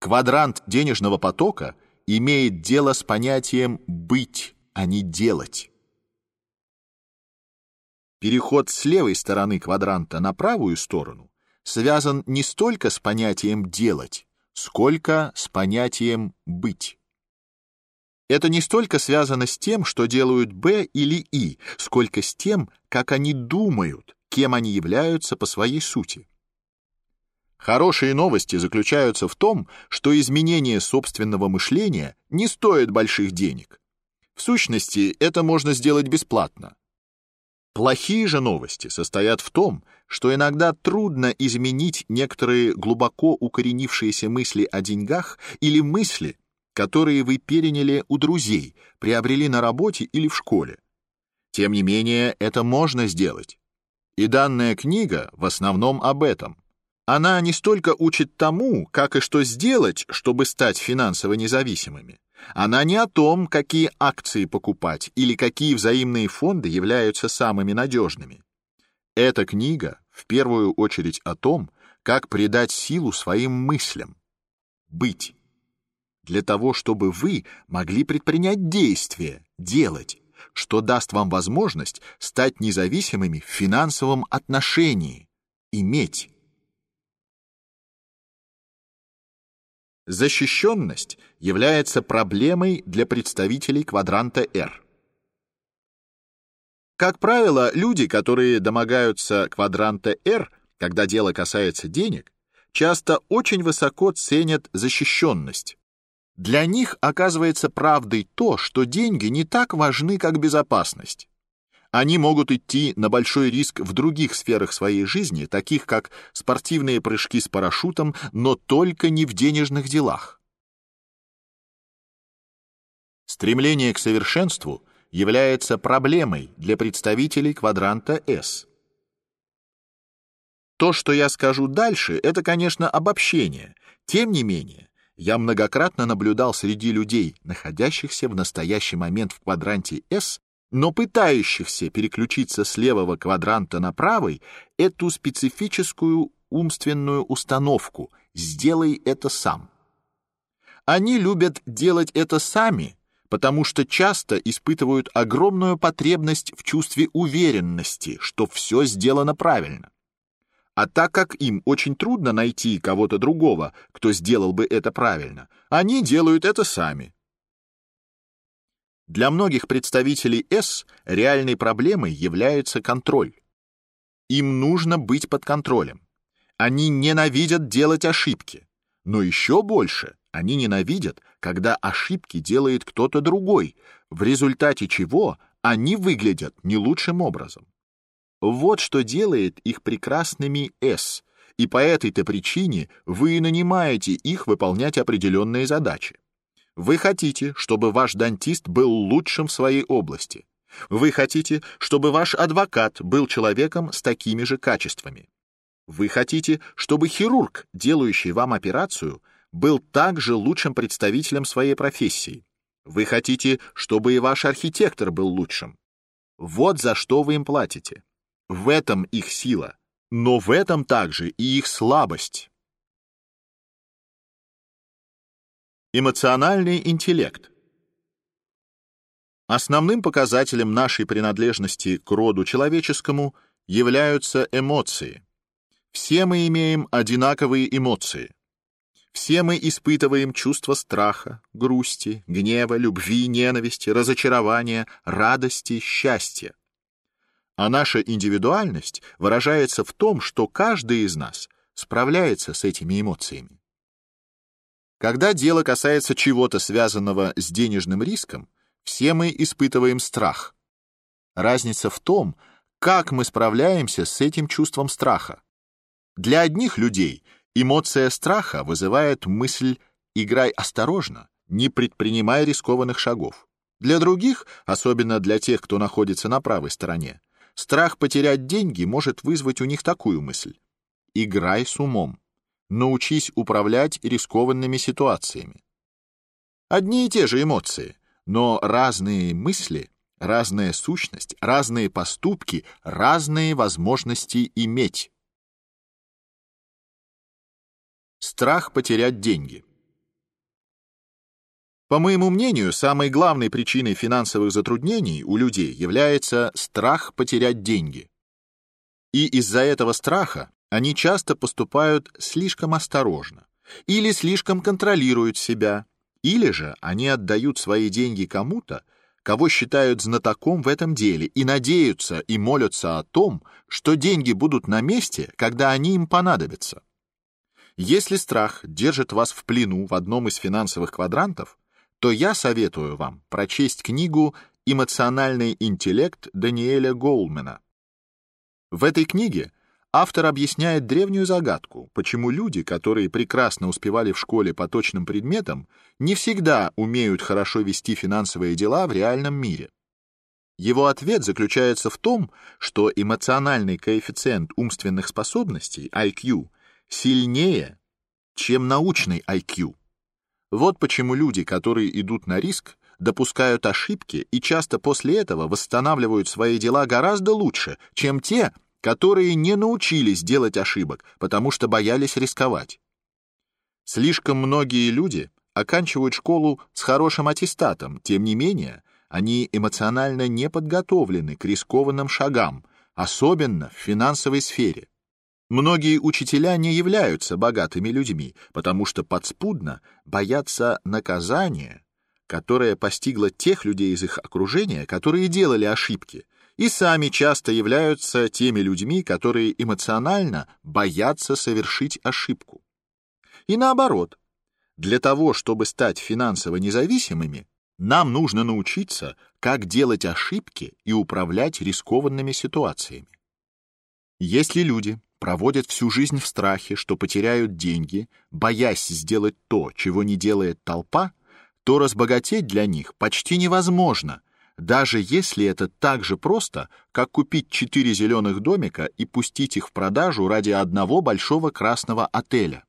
Квадрант денежного потока имеет дело с понятием «быть», а не «делать». Переход с левой стороны квадранта на правую сторону связан не столько с понятием «делать», сколько с понятием «быть». Это не столько связано с тем, что делают Б или И, сколько с тем, как они думают, кем они являются по своей сути. Хорошие новости заключаются в том, что изменение собственного мышления не стоит больших денег. В сущности, это можно сделать бесплатно. Плохие же новости состоят в том, что иногда трудно изменить некоторые глубоко укоренившиеся мысли о деньгах или мысли, которые вы переняли у друзей, приобрели на работе или в школе. Тем не менее, это можно сделать. И данная книга в основном об этом. Она не столько учит тому, как и что сделать, чтобы стать финансово независимыми. Она не о том, какие акции покупать или какие взаимные фонды являются самыми надежными. Эта книга в первую очередь о том, как придать силу своим мыслям. Быть. Для того, чтобы вы могли предпринять действия, делать, что даст вам возможность стать независимыми в финансовом отношении, иметь. Защищенность является проблемой для представителей квадранта R. Как правило, люди, которые домогаются квадранта R, когда дело касается денег, часто очень высоко ценят защищенность. Для них оказывается правдой то, что деньги не так важны, как безопасность. Они могут идти на большой риск в других сферах своей жизни, таких как спортивные прыжки с парашютом, но только не в денежных делах. Стремление к совершенству является проблемой для представителей квадранта S. То, что я скажу дальше, это, конечно, обобщение. Тем не менее, я многократно наблюдал среди людей, находящихся в настоящий момент в квадранте S, но пытающихся переключиться с левого квадранта на правый эту специфическую умственную установку «сделай это сам». Они любят делать это сами, потому что часто испытывают огромную потребность в чувстве уверенности, что все сделано правильно. А так как им очень трудно найти кого-то другого, кто сделал бы это правильно, они делают это сами. Для многих представителей С реальной проблемой является контроль. Им нужно быть под контролем. Они ненавидят делать ошибки. Но еще больше они ненавидят, когда ошибки делает кто-то другой, в результате чего они выглядят не лучшим образом. Вот что делает их прекрасными С, и по этой-то причине вы нанимаете их выполнять определенные задачи. Вы хотите, чтобы ваш дантист был лучшим в своей области. Вы хотите, чтобы ваш адвокат был человеком с такими же качествами. Вы хотите, чтобы хирург, делающий вам операцию, был также лучшим представителем своей профессии. Вы хотите, чтобы и ваш архитектор был лучшим. Вот за что вы им платите. В этом их сила, но в этом также и их слабость. Эмоциональный интеллект. Основным показателем нашей принадлежности к роду человеческому являются эмоции. Все мы имеем одинаковые эмоции. Все мы испытываем чувства страха, грусти, гнева, любви, ненависти, разочарования, радости, счастья. А наша индивидуальность выражается в том, что каждый из нас справляется с этими эмоциями. Когда дело касается чего-то связанного с денежным риском, все мы испытываем страх. Разница в том, как мы справляемся с этим чувством страха. Для одних людей эмоция страха вызывает мысль «играй осторожно, не предпринимай рискованных шагов». Для других, особенно для тех, кто находится на правой стороне, страх потерять деньги может вызвать у них такую мысль «играй с умом» научись управлять рискованными ситуациями. Одни и те же эмоции, но разные мысли, разная сущность, разные поступки, разные возможности иметь. Страх потерять деньги. По моему мнению, самой главной причиной финансовых затруднений у людей является страх потерять деньги. И из-за этого страха они часто поступают слишком осторожно, или слишком контролируют себя, или же они отдают свои деньги кому-то, кого считают знатоком в этом деле, и надеются и молятся о том, что деньги будут на месте, когда они им понадобятся. Если страх держит вас в плену в одном из финансовых квадрантов, то я советую вам прочесть книгу «Эмоциональный интеллект» Даниэля Гоулмена. В этой книге автор объясняет древнюю загадку, почему люди, которые прекрасно успевали в школе по точным предметам, не всегда умеют хорошо вести финансовые дела в реальном мире. Его ответ заключается в том, что эмоциональный коэффициент умственных способностей, IQ, сильнее, чем научный IQ. Вот почему люди, которые идут на риск, допускают ошибки и часто после этого восстанавливают свои дела гораздо лучше, чем те, которые не научились делать ошибок, потому что боялись рисковать. Слишком многие люди оканчивают школу с хорошим аттестатом, тем не менее, они эмоционально не подготовлены к рискованным шагам, особенно в финансовой сфере. Многие учителя не являются богатыми людьми, потому что подспудно боятся наказания, которое постигло тех людей из их окружения, которые делали ошибки, и сами часто являются теми людьми, которые эмоционально боятся совершить ошибку. И наоборот, для того, чтобы стать финансово независимыми, нам нужно научиться, как делать ошибки и управлять рискованными ситуациями. Если люди проводят всю жизнь в страхе, что потеряют деньги, боясь сделать то, чего не делает толпа, то разбогатеть для них почти невозможно, даже если это так же просто, как купить четыре зеленых домика и пустить их в продажу ради одного большого красного отеля.